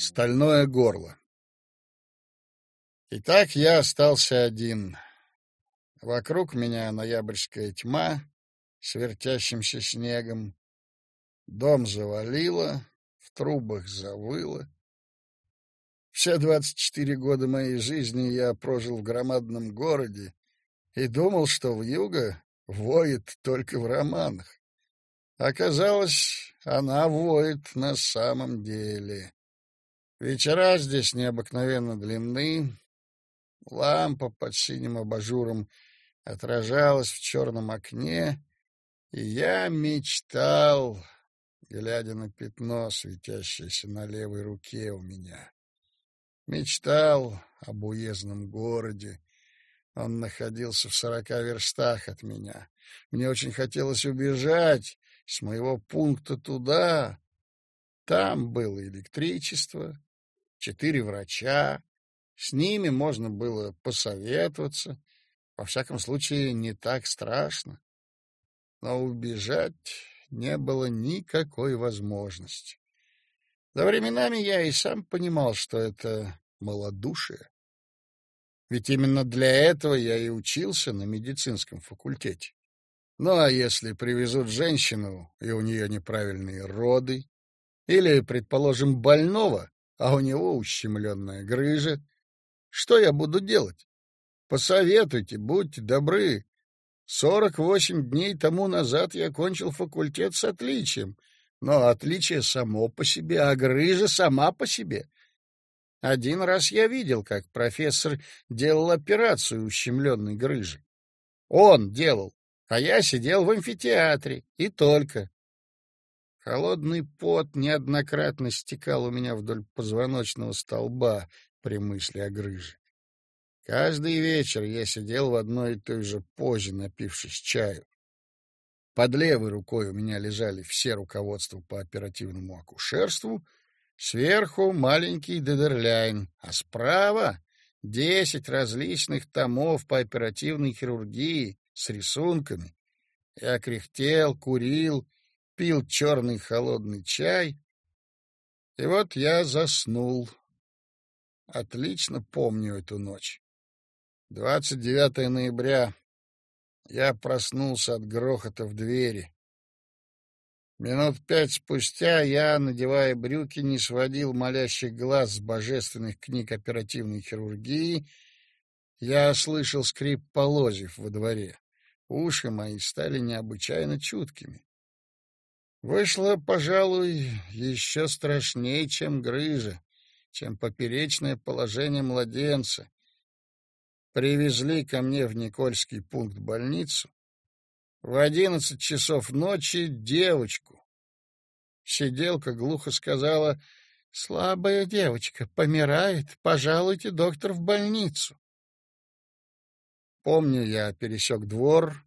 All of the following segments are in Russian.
Стальное горло. Итак, я остался один. Вокруг меня ноябрьская тьма с вертящимся снегом. Дом завалило, в трубах завыло. Все двадцать четыре года моей жизни я прожил в громадном городе и думал, что в юго воет только в романах. Оказалось, она воет на самом деле. Вечера здесь необыкновенно длинны. Лампа под синим абажуром отражалась в черном окне, и я мечтал, глядя на пятно, светящееся на левой руке у меня. Мечтал об уездном городе. Он находился в сорока верстах от меня. Мне очень хотелось убежать с моего пункта туда. Там было электричество, четыре врача. С ними можно было посоветоваться. Во всяком случае, не так страшно. Но убежать не было никакой возможности. За временами я и сам понимал, что это малодушие. Ведь именно для этого я и учился на медицинском факультете. Ну а если привезут женщину, и у нее неправильные роды, или, предположим, больного, а у него ущемленная грыжа. Что я буду делать? Посоветуйте, будьте добры. Сорок восемь дней тому назад я кончил факультет с отличием, но отличие само по себе, а грыжа сама по себе. Один раз я видел, как профессор делал операцию ущемленной грыжи. Он делал, а я сидел в амфитеатре, и только. Холодный пот неоднократно стекал у меня вдоль позвоночного столба при мысли о грыже. Каждый вечер я сидел в одной и той же позе, напившись чаю. Под левой рукой у меня лежали все руководства по оперативному акушерству, сверху маленький Дедерляйн, а справа десять различных томов по оперативной хирургии с рисунками. Я кряхтел, курил пил черный холодный чай, и вот я заснул. Отлично помню эту ночь. 29 ноября. Я проснулся от грохота в двери. Минут пять спустя я, надевая брюки, не сводил молящих глаз с божественных книг оперативной хирургии. Я слышал скрип полозьев во дворе. Уши мои стали необычайно чуткими. Вышло, пожалуй, еще страшнее, чем грыжа, чем поперечное положение младенца. Привезли ко мне в Никольский пункт больницу. В одиннадцать часов ночи девочку. Сиделка глухо сказала, «Слабая девочка, помирает, пожалуйте, доктор, в больницу». Помню, я пересек двор,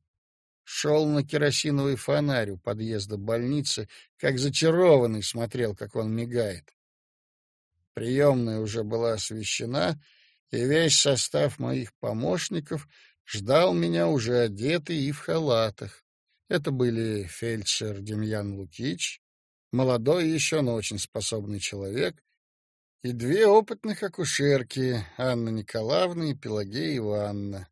шел на керосиновый фонарь у подъезда больницы, как зачарованный смотрел, как он мигает. Приемная уже была освещена, и весь состав моих помощников ждал меня уже одетый и в халатах. Это были фельдшер Демьян Лукич, молодой еще, но очень способный человек, и две опытных акушерки, Анна Николаевна и Пелагея Ивановна.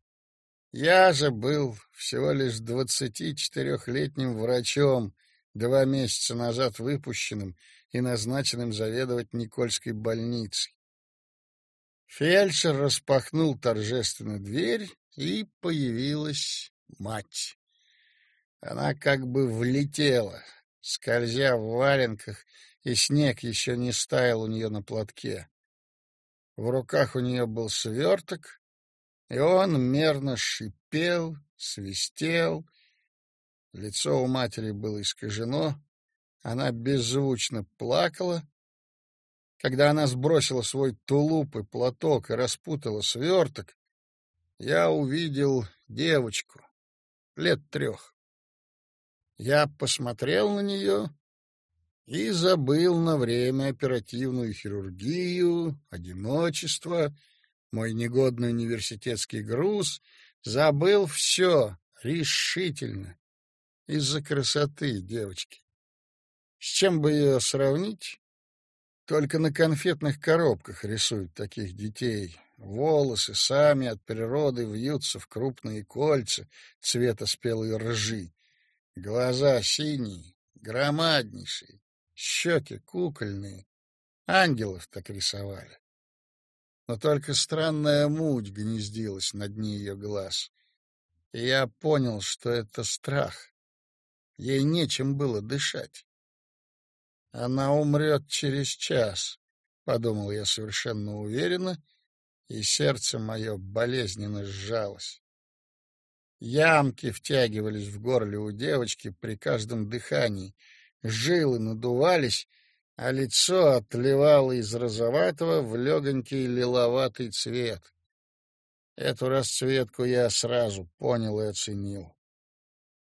Я же был всего лишь двадцати четырехлетним врачом, два месяца назад выпущенным и назначенным заведовать Никольской больницей. Фельдшер распахнул торжественно дверь, и появилась мать. Она как бы влетела, скользя в валенках, и снег еще не стаял у нее на платке. В руках у нее был сверток, и он мерно шипел, свистел. Лицо у матери было искажено, она беззвучно плакала. Когда она сбросила свой тулуп и платок и распутала сверток, я увидел девочку лет трех. Я посмотрел на нее и забыл на время оперативную хирургию, одиночество — мой негодный университетский груз, забыл все решительно из-за красоты девочки. С чем бы ее сравнить? Только на конфетных коробках рисуют таких детей. Волосы сами от природы вьются в крупные кольца цвета спелой ржи. Глаза синие, громаднейшие, щеки кукольные. Ангелов так рисовали. Но только странная муть гнездилась на дне ее глаз. И я понял, что это страх. Ей нечем было дышать. Она умрет через час, — подумал я совершенно уверенно, и сердце мое болезненно сжалось. Ямки втягивались в горле у девочки при каждом дыхании, жилы надувались, а лицо отливало из розоватого в легонький лиловатый цвет. Эту расцветку я сразу понял и оценил.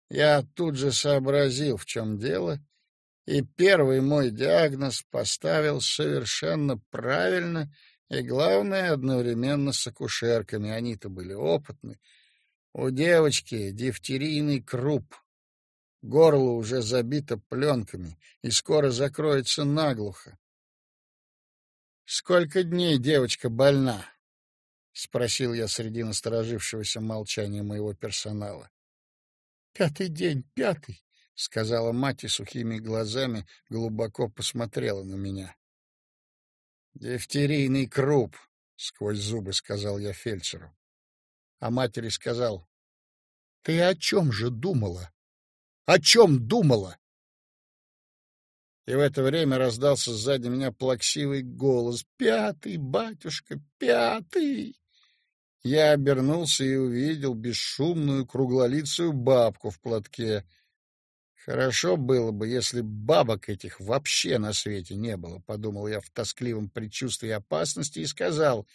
Я тут же сообразил, в чем дело, и первый мой диагноз поставил совершенно правильно и, главное, одновременно с акушерками. Они-то были опытны. У девочки дифтерийный круп. Горло уже забито пленками и скоро закроется наглухо. «Сколько дней девочка больна?» — спросил я среди насторожившегося молчания моего персонала. «Пятый день, пятый», — сказала мать и сухими глазами глубоко посмотрела на меня. «Дифтерийный круп», — сквозь зубы сказал я фельдшеру. А матери сказал, «Ты о чем же думала? О чем думала?» И в это время раздался сзади меня плаксивый голос. «Пятый, батюшка, пятый!» Я обернулся и увидел бесшумную круглолицую бабку в платке — Хорошо было бы, если бабок этих вообще на свете не было, подумал я в тоскливом предчувствии опасности и сказал: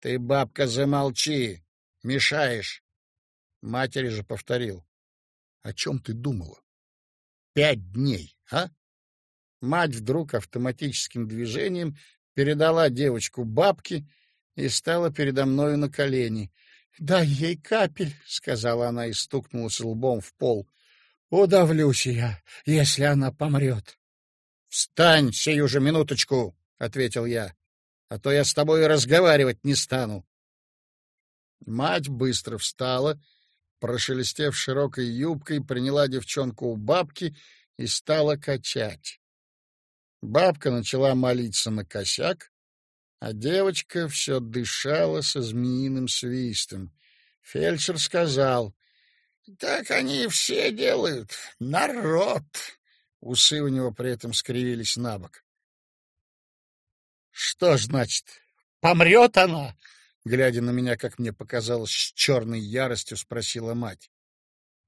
"Ты, бабка, замолчи, мешаешь". Матери же повторил: "О чем ты думала? Пять дней, а?" Мать вдруг автоматическим движением передала девочку бабке и стала передо мною на колени. "Дай ей капель", сказала она и стукнулась лбом в пол. Удавлюсь я, если она помрет. — Встань сию же минуточку, — ответил я, — а то я с тобой разговаривать не стану. Мать быстро встала, прошелестев широкой юбкой, приняла девчонку у бабки и стала качать. Бабка начала молиться на косяк, а девочка все дышала со змеиным свистом. Фельдшер сказал, так они все делают. Народ. Усы у него при этом скривились на бок. Что значит, помрет она? Глядя на меня, как мне показалось, с черной яростью спросила мать.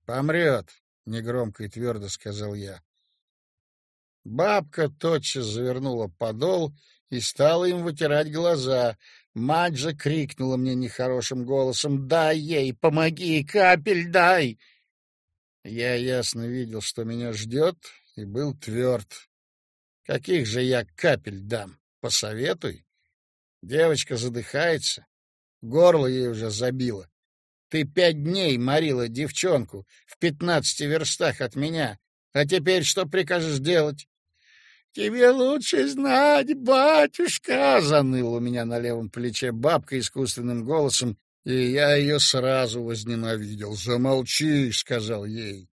Помрет, негромко и твердо сказал я. Бабка тотчас завернула подол и стала им вытирать глаза. Мать же крикнула мне нехорошим голосом «Дай ей, помоги, капель дай!» Я ясно видел, что меня ждет, и был тверд. Каких же я капель дам? Посоветуй. Девочка задыхается, горло ей уже забило. Ты пять дней морила девчонку в пятнадцати верстах от меня, а теперь что прикажешь делать? Тебе лучше знать, батюшка, заныл у меня на левом плече бабка искусственным голосом, и я ее сразу возненавидел. Замолчи, сказал ей.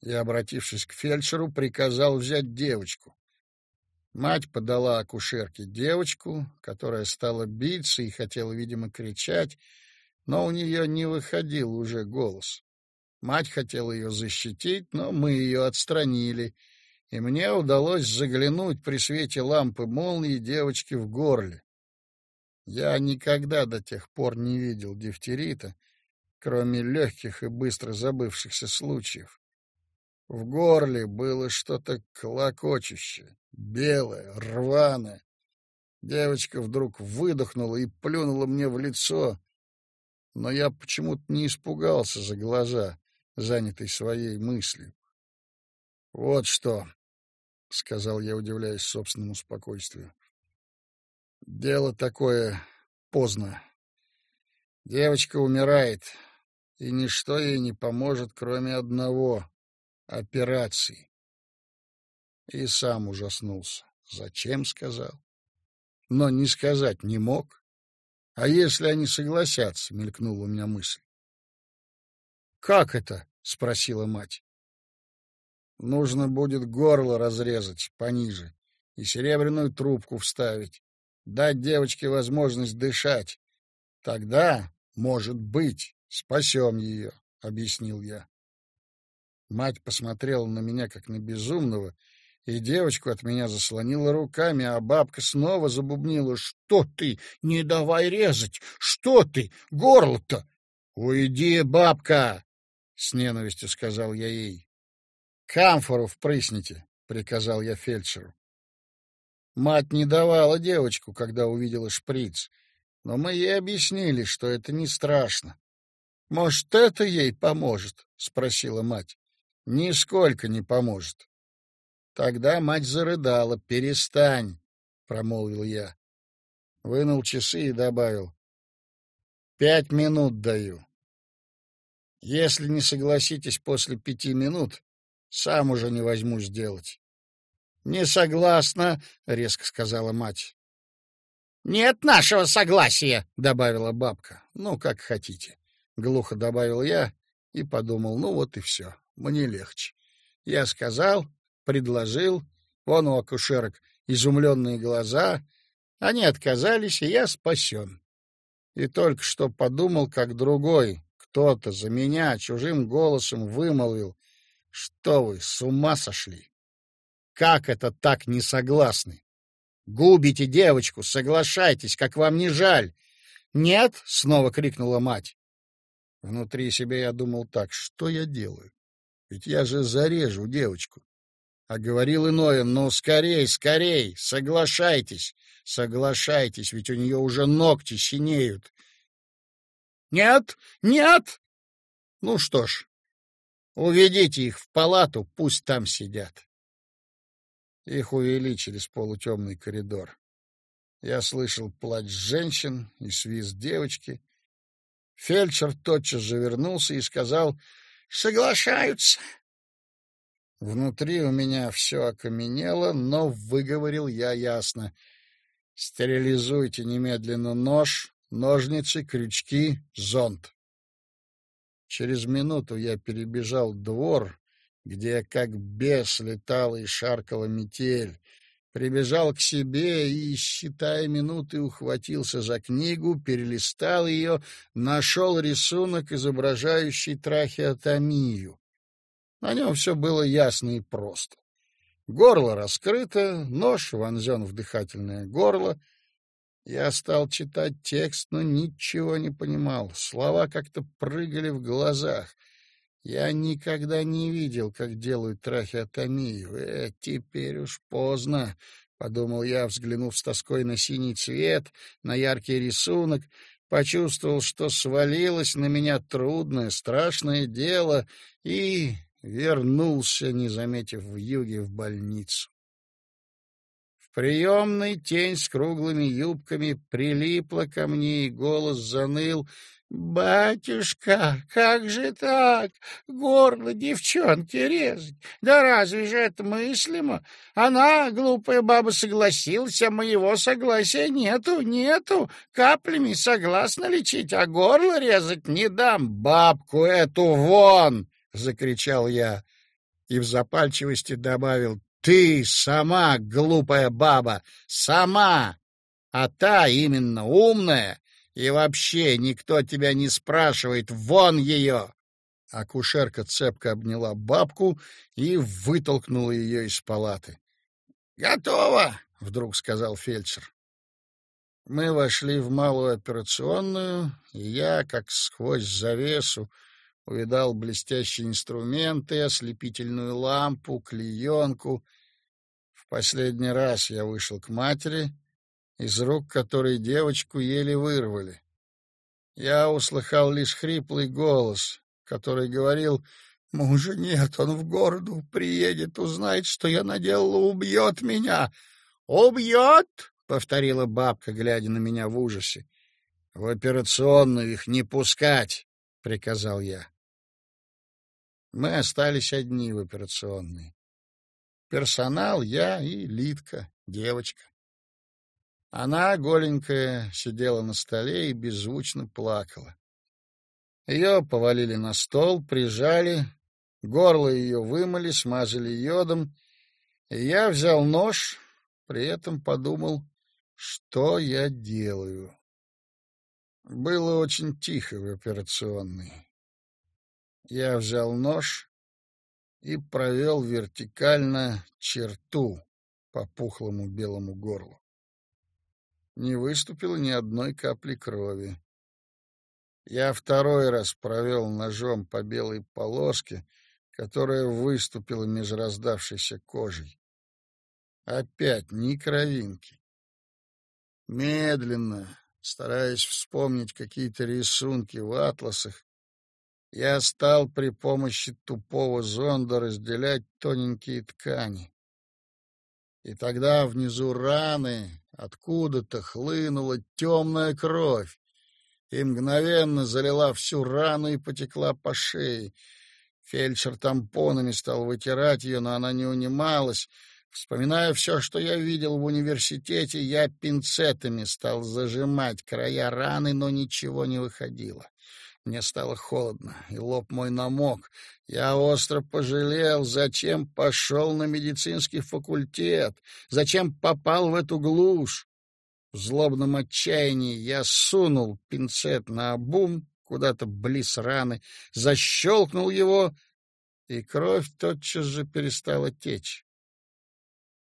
И, обратившись к фельдшеру, приказал взять девочку. Мать подала акушерке девочку, которая стала биться и хотела, видимо, кричать, но у нее не выходил уже голос. Мать хотела ее защитить, но мы ее отстранили — и мне удалось заглянуть при свете лампы молнии девочки в горле. Я никогда до тех пор не видел дифтерита, кроме легких и быстро забывшихся случаев. В горле было что-то клокочущее, белое, рваное. Девочка вдруг выдохнула и плюнула мне в лицо, но я почему-то не испугался за глаза, занятый своей мыслью. Вот что, — сказал я, удивляясь собственному спокойствию. «Дело такое поздно. Девочка умирает, и ничто ей не поможет, кроме одного — операции». И сам ужаснулся. «Зачем?» — сказал. но не сказать не мог. А если они согласятся, мелькнула у меня мысль. Как это? спросила мать. Нужно будет горло разрезать пониже и серебряную трубку вставить, дать девочке возможность дышать. Тогда, может быть, спасем ее, — объяснил я. Мать посмотрела на меня, как на безумного, и девочку от меня заслонила руками, а бабка снова забубнила. — Что ты? Не давай резать! Что ты? Горло-то! — Уйди, бабка! — с ненавистью сказал я ей. — Камфору впрысните, — приказал я фельдшеру. Мать не давала девочку, когда увидела шприц, но мы ей объяснили, что это не страшно. — Может, это ей поможет? — спросила мать. Нисколько не поможет. Тогда мать зарыдала. «Перестань!» — промолвил я. Вынул часы и добавил. «Пять минут даю. Если не согласитесь после пяти минут, сам уже не возьму сделать». «Не согласна», — резко сказала мать. «Нет нашего согласия», — добавила бабка. «Ну, как хотите», — глухо добавил я и подумал, ну вот и все мне легче. Я сказал, предложил, вон у акушерок изумленные глаза, они отказались, и я спасен. И только что подумал, как другой, кто-то за меня чужим голосом вымолвил, что вы с ума сошли? Как это так не согласны? Губите девочку, соглашайтесь, как вам не жаль. Нет, снова крикнула мать. Внутри себя я думал так: что я делаю? Ведь я же зарежу девочку. А говорил иное, ну, скорей, скорей, соглашайтесь, соглашайтесь, ведь у нее уже ногти синеют. Нет, нет! Ну что ж, уведите их в палату, пусть там сидят. Их увели через полутемный коридор. Я слышал плач женщин и свист девочки. Фельдшер тотчас же вернулся и сказал, соглашаются. Внутри у меня все окаменело, но выговорил я ясно. Стерилизуйте немедленно нож, ножницы, крючки, зонт. Через минуту я перебежал двор, где как бес летала и шаркала метель, прибежал к себе и, считая минуты, ухватился за книгу, перелистал ее, нашел рисунок, изображающий трахеотомию. На нем все было ясно и просто. Горло раскрыто, нож вонзен в дыхательное горло. Я стал читать текст, но ничего не понимал. Слова как-то прыгали в глазах — я никогда не видел, как делают трахеотомию. Э, теперь уж поздно, — подумал я, взглянув с тоской на синий цвет, на яркий рисунок, почувствовал, что свалилось на меня трудное, страшное дело, и вернулся, не заметив в юге, в больницу. В приемной тень с круглыми юбками прилипла ко мне, и голос заныл — «Батюшка, как же так? Горло девчонки резать? Да разве же это мыслимо? Она, глупая баба, согласилась, а моего согласия нету, нету. Каплями согласна лечить, а горло резать не дам. Бабку эту вон!» — закричал я и в запальчивости добавил «Ты сама, глупая баба, сама!» А та именно умная и вообще никто тебя не спрашивает. Вон ее!» Акушерка цепко обняла бабку и вытолкнула ее из палаты. «Готово!» — вдруг сказал фельдшер. Мы вошли в малую операционную, и я, как сквозь завесу, увидал блестящие инструменты, ослепительную лампу, клеенку. В последний раз я вышел к матери — из рук которой девочку еле вырвали. Я услыхал лишь хриплый голос, который говорил, «Мужа нет, он в городу приедет, узнает, что я наделала, убьет меня». «Убьет?» — повторила бабка, глядя на меня в ужасе. «В операционную их не пускать», — приказал я. Мы остались одни в операционной. Персонал, я и Литка, девочка. Она, голенькая, сидела на столе и беззвучно плакала. Ее повалили на стол, прижали, горло ее вымыли, смазали йодом, и я взял нож, при этом подумал, что я делаю. Было очень тихо в операционной. Я взял нож и провел вертикально черту по пухлому белому горлу. Не выступило ни одной капли крови. Я второй раз провел ножом по белой полоске, которая выступила меж раздавшейся кожей. Опять ни кровинки. Медленно, стараясь вспомнить какие-то рисунки в атласах, я стал при помощи тупого зонда разделять тоненькие ткани. И тогда внизу раны откуда-то хлынула темная кровь и мгновенно залила всю рану и потекла по шее. Фельдшер тампонами стал вытирать ее, но она не унималась. Вспоминая все, что я видел в университете, я пинцетами стал зажимать края раны, но ничего не выходило. Мне стало холодно, и лоб мой намок. Я остро пожалел, зачем пошел на медицинский факультет, зачем попал в эту глушь. В злобном отчаянии я сунул пинцет на обум куда-то близ раны, защелкнул его, и кровь тотчас же перестала течь.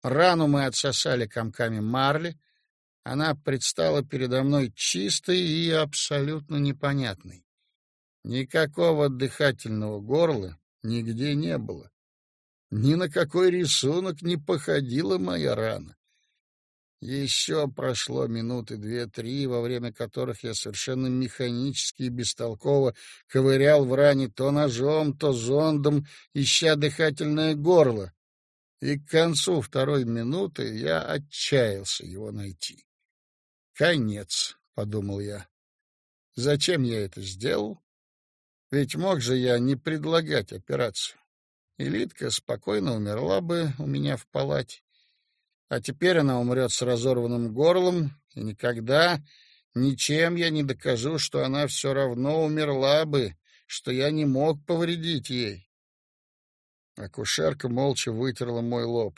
Рану мы отсосали комками марли, она предстала передо мной чистой и абсолютно непонятной. Никакого дыхательного горла нигде не было. Ни на какой рисунок не походила моя рана. Еще прошло минуты две-три, во время которых я совершенно механически и бестолково ковырял в ране то ножом, то зондом, ища дыхательное горло. И к концу второй минуты я отчаялся его найти. «Конец», — подумал я. «Зачем я это сделал? Ведь мог же я не предлагать операцию. Элитка спокойно умерла бы у меня в палате. А теперь она умрет с разорванным горлом, и никогда, ничем я не докажу, что она все равно умерла бы, что я не мог повредить ей. Акушерка молча вытерла мой лоб.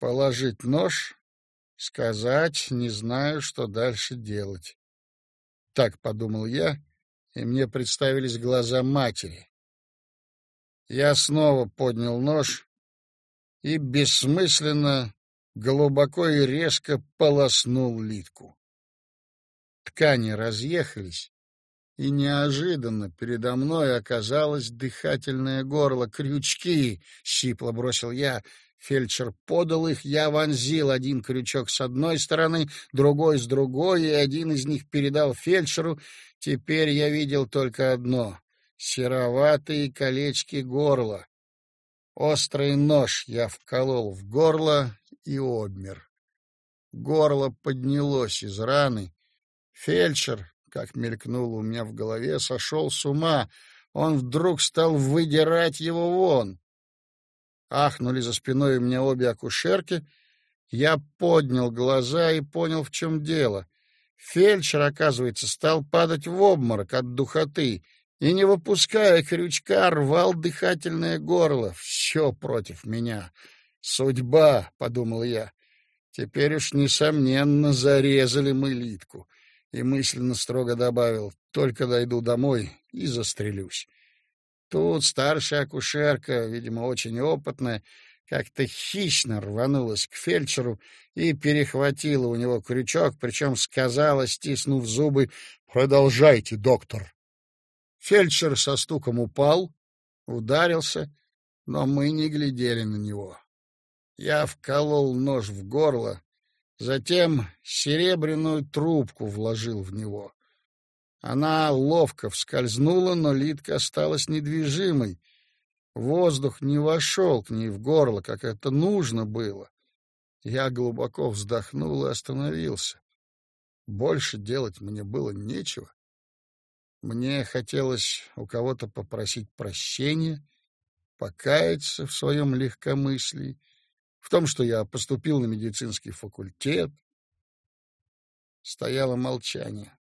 Положить нож, сказать, не знаю, что дальше делать. Так подумал я, и мне представились глаза матери. Я снова поднял нож и бессмысленно, глубоко и резко полоснул литку. Ткани разъехались, и неожиданно передо мной оказалось дыхательное горло. «Крючки!» — сипло бросил я. Фельдшер подал их, я вонзил один крючок с одной стороны, другой с другой, и один из них передал фельдшеру. Теперь я видел только одно — сероватые колечки горла. Острый нож я вколол в горло и обмер. Горло поднялось из раны. Фельдшер, как мелькнуло у меня в голове, сошел с ума. Он вдруг стал выдирать его вон. Ахнули за спиной у меня обе акушерки. Я поднял глаза и понял, в чем дело. Фельдшер, оказывается, стал падать в обморок от духоты и, не выпуская крючка, рвал дыхательное горло. Все против меня. Судьба, — подумал я. Теперь уж, несомненно, зарезали мы Литку. И мысленно строго добавил, только дойду домой и застрелюсь. Тут старшая акушерка, видимо, очень опытная, как-то хищно рванулась к фельдшеру и перехватила у него крючок, причем сказала, стиснув зубы, «Продолжайте, доктор». Фельдшер со стуком упал, ударился, но мы не глядели на него. Я вколол нож в горло, затем серебряную трубку вложил в него. Она ловко вскользнула, но литка осталась недвижимой. Воздух не вошел к ней в горло, как это нужно было. Я глубоко вздохнул и остановился. Больше делать мне было нечего. Мне хотелось у кого-то попросить прощения, покаяться в своем легкомыслии, в том, что я поступил на медицинский факультет, стояло молчание.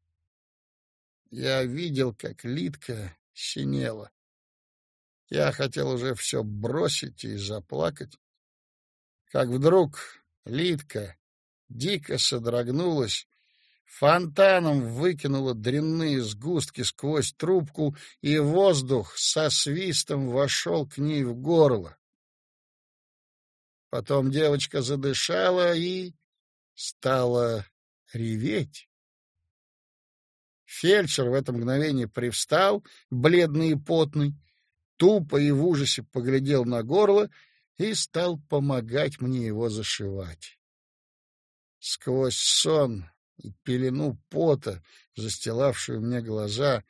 Я видел, как Литка синела. Я хотел уже все бросить и заплакать, как вдруг Литка дико содрогнулась, фонтаном выкинула дрянные сгустки сквозь трубку, и воздух со свистом вошел к ней в горло. Потом девочка задышала и стала реветь. Фельдшер в это мгновение привстал, бледный и потный, тупо и в ужасе поглядел на горло и стал помогать мне его зашивать. Сквозь сон и пелену пота, застилавшую мне глаза,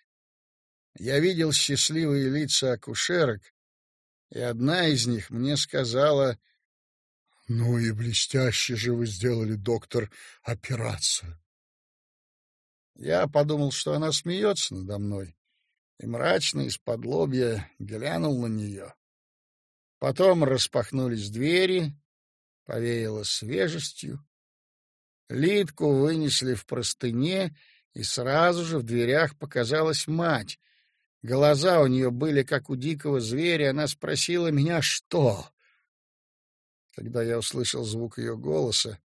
я видел счастливые лица акушерок, и одна из них мне сказала ну и блестяще же вы сделали, доктор, операцию. Я подумал, что она смеется надо мной, и мрачно из-под лобья глянул на нее. Потом распахнулись двери, повеяло свежестью. Литку вынесли в простыне, и сразу же в дверях показалась мать. Глаза у нее были, как у дикого зверя. Она спросила меня, что? Когда я услышал звук ее голоса,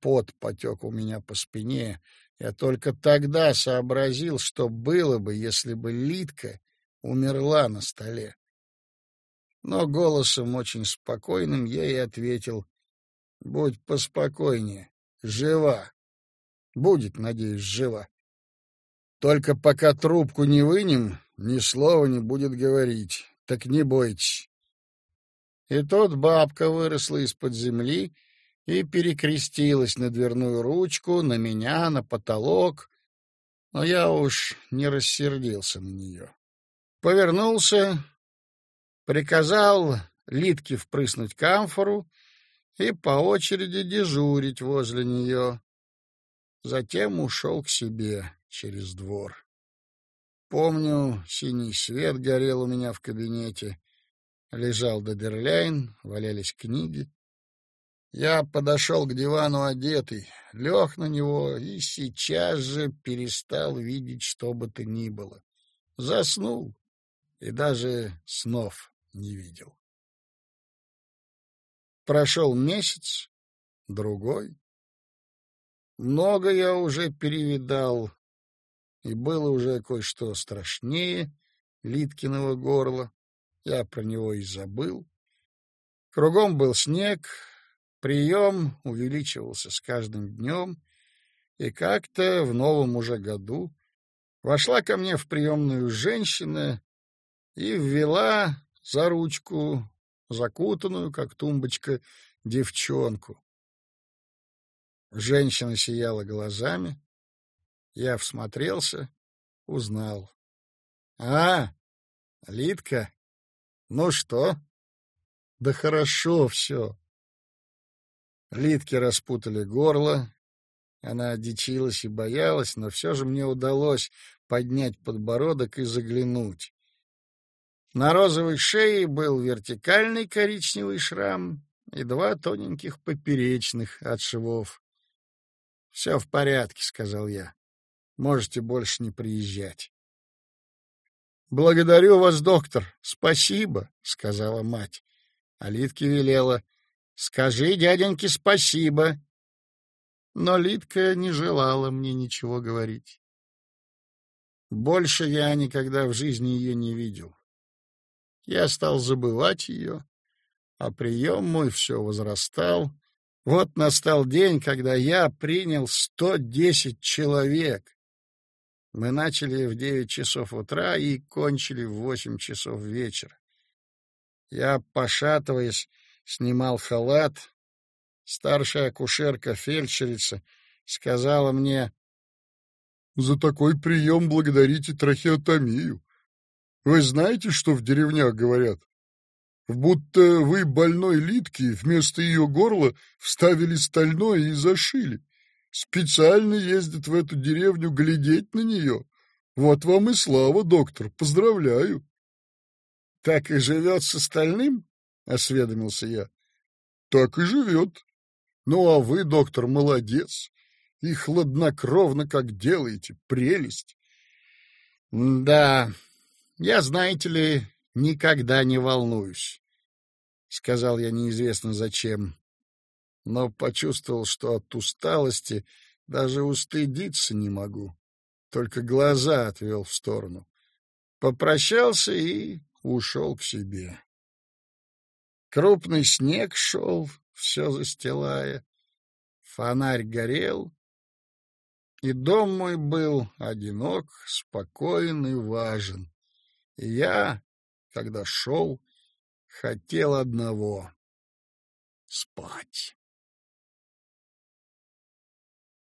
пот потек у меня по спине. Я только тогда сообразил, что было бы, если бы Литка умерла на столе. Но голосом очень спокойным я ей ответил, «Будь поспокойнее, жива. Будет, надеюсь, жива. Только пока трубку не вынем, ни слова не будет говорить, так не бойтесь. И тут бабка выросла из-под земли и перекрестилась на дверную ручку, на меня, на потолок. Но я уж не рассердился на нее. Повернулся, приказал Литке впрыснуть камфору и по очереди дежурить возле нее. Затем ушел к себе через двор. Помню, синий свет горел у меня в кабинете. Лежал Доберляйн, валялись книги. Я подошел к дивану одетый, лег на него и сейчас же перестал видеть что бы то ни было. Заснул и даже снов не видел. Прошел месяц, другой. Много я уже перевидал, и было уже кое-что страшнее Литкиного горла. Я про него и забыл. Кругом был снег, прием увеличивался с каждым днем, и как-то в новом уже году вошла ко мне в приемную женщина и ввела за ручку закутанную, как тумбочка, девчонку. Женщина сияла глазами. Я всмотрелся, узнал. — А, Литка, ну что? Да хорошо все. Литки распутали горло. Она одичилась и боялась, но все же мне удалось поднять подбородок и заглянуть. На розовой шее был вертикальный коричневый шрам и два тоненьких поперечных от швов. — Все в порядке, — сказал я. — Можете больше не приезжать. Благодарю вас, доктор. Спасибо, сказала мать. А Литке велела: "Скажи дяденьке спасибо". Но Литка не желала мне ничего говорить. Больше я никогда в жизни ее не видел. Я стал забывать ее, а прием мой все возрастал. Вот настал день, когда я принял сто десять человек. Мы начали в девять часов утра и кончили в восемь часов вечера. Я, пошатываясь, снимал халат. Старшая акушерка-фельдшерица сказала мне, «За такой прием благодарите трахеотомию. Вы знаете, что в деревнях говорят? Будто вы больной Литки вместо ее горла вставили стальное и зашили. Специально ездит в эту деревню глядеть на нее. Вот вам и слава, доктор, поздравляю. — Так и живет с остальным? — осведомился я. — Так и живет. Ну, а вы, доктор, молодец. и хладнокровно, как делаете. Прелесть. Да, я, знаете ли, никогда не волнуюсь, — сказал я неизвестно зачем, но почувствовал, что от усталости даже устыдиться не могу, только глаза отвел в сторону. Попрощался и ушел к себе. Крупный снег шел, все застилая, фонарь горел, и дом мой был одинок, спокоен и важен. И я, когда шел, хотел одного — спать.